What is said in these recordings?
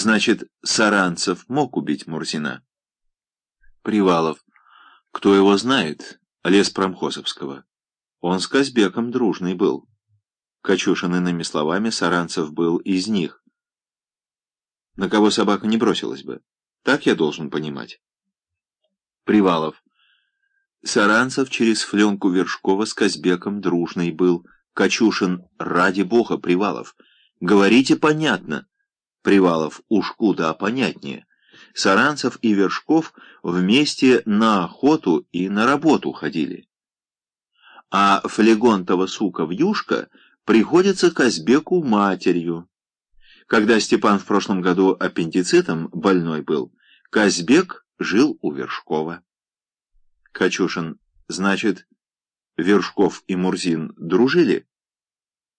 Значит, Саранцев мог убить Мурзина? Привалов. Кто его знает? Лес Промхозовского. Он с Казбеком дружный был. Качушин, иными словами, Саранцев был из них. На кого собака не бросилась бы. Так я должен понимать. Привалов. Саранцев через фленку Вершкова с Казбеком дружный был. Качушин, ради бога, Привалов. Говорите понятно. Привалов, уж куда понятнее. Саранцев и Вершков вместе на охоту и на работу ходили. А Флегонтова сука Вьюшка приходится Казбеку матерью. Когда Степан в прошлом году аппендицитом больной был, Казбек жил у Вершкова. Качушин, значит, Вершков и Мурзин дружили?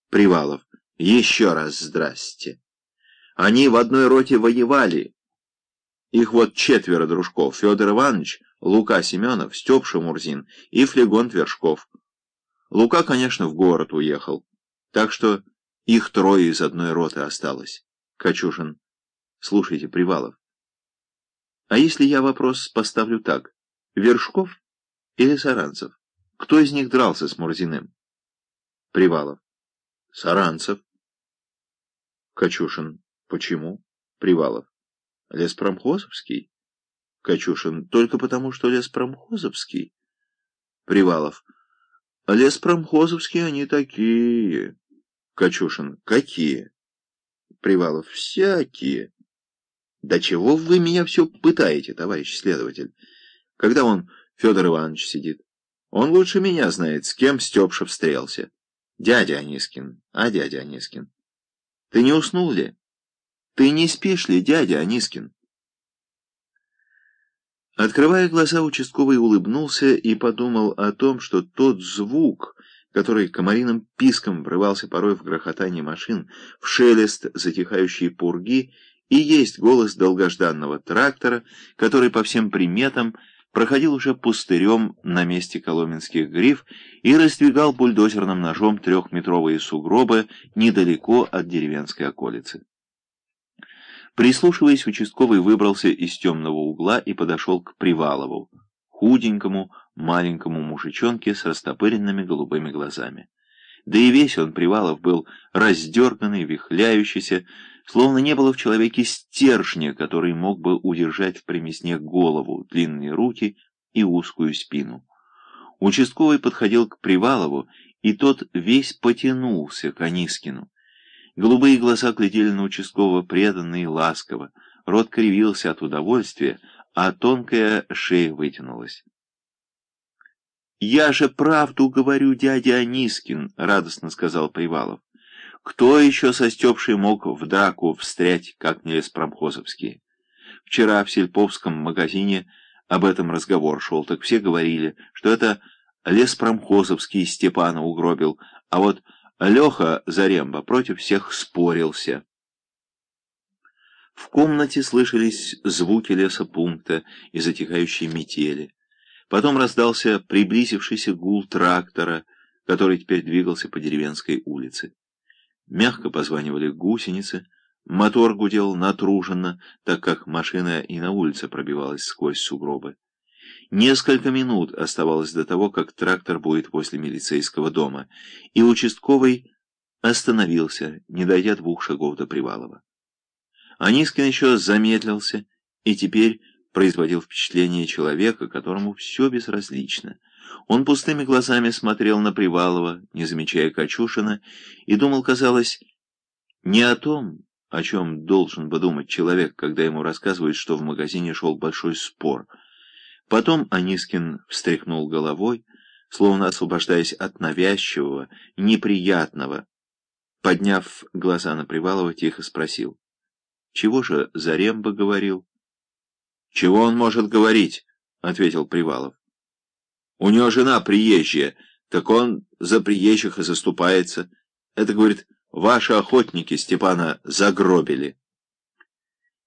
Привалов, еще раз здрасте. Они в одной роте воевали. Их вот четверо дружков. Федор Иванович, Лука Семенов, Степша Мурзин и Флегонт Вершков. Лука, конечно, в город уехал. Так что их трое из одной роты осталось. Качушин. Слушайте, Привалов. А если я вопрос поставлю так? Вершков или Саранцев? Кто из них дрался с Мурзиным? Привалов. Саранцев. Качушин. Почему? Привалов. Леспромхозовский? Качушин. Только потому, что леспромхозовский? Привалов. Леспромхозовские они такие. Качушин. Какие? Привалов. Всякие. Да чего вы меня все пытаете, товарищ следователь? Когда он, Федор Иванович, сидит? Он лучше меня знает, с кем Степша встрелся. Дядя Анискин. А дядя Анискин? Ты не уснул ли? Ты не спишь ли, дядя Анискин? Открывая глаза, участковый улыбнулся и подумал о том, что тот звук, который комариным писком врывался порой в грохотание машин, в шелест затихающей пурги, и есть голос долгожданного трактора, который по всем приметам проходил уже пустырем на месте коломенских гриф и раздвигал бульдозерным ножом трехметровые сугробы недалеко от деревенской околицы. Прислушиваясь, участковый выбрался из темного угла и подошел к Привалову, худенькому, маленькому мужичонке с растопыренными голубыми глазами. Да и весь он, Привалов, был раздерганный, вихляющийся, словно не было в человеке стержня, который мог бы удержать в примесне голову, длинные руки и узкую спину. Участковый подходил к Привалову, и тот весь потянулся к Анискину. Голубые глаза глядели на участкового преданно и ласково, рот кривился от удовольствия, а тонкая шея вытянулась. «Я же правду говорю, дядя Анискин», — радостно сказал Привалов. «Кто еще со Степшей мог в драку встрять, как не леспромхозовские? Вчера в сельповском магазине об этом разговор шел, так все говорили, что это леспромхозовский Степана угробил, а вот Леха Заремба против всех спорился. В комнате слышались звуки лесопункта и затихающей метели. Потом раздался приблизившийся гул трактора, который теперь двигался по деревенской улице. Мягко позванивали гусеницы, мотор гудел натруженно, так как машина и на улице пробивалась сквозь сугробы. Несколько минут оставалось до того, как трактор будет возле милицейского дома, и участковый остановился, не дойдя двух шагов до Привалова. Анискин еще замедлился и теперь производил впечатление человека, которому все безразлично. Он пустыми глазами смотрел на Привалова, не замечая Качушина, и думал, казалось, не о том, о чем должен бы думать человек, когда ему рассказывают, что в магазине шел большой спор — Потом Анискин встряхнул головой, словно освобождаясь от навязчивого, неприятного. Подняв глаза на Привалова, тихо спросил. «Чего же Заремба говорил?» «Чего он может говорить?» — ответил Привалов. «У него жена приезжая, так он за приезжих и заступается. Это, говорит, ваши охотники Степана загробили».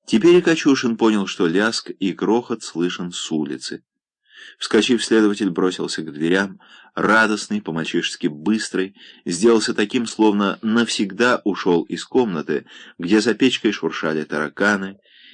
Теперь и Качушин понял, что ляск и грохот слышен с улицы. Вскочив, следователь бросился к дверям, радостный, по-мальчишески быстрый, сделался таким, словно навсегда ушел из комнаты, где за печкой шуршали тараканы,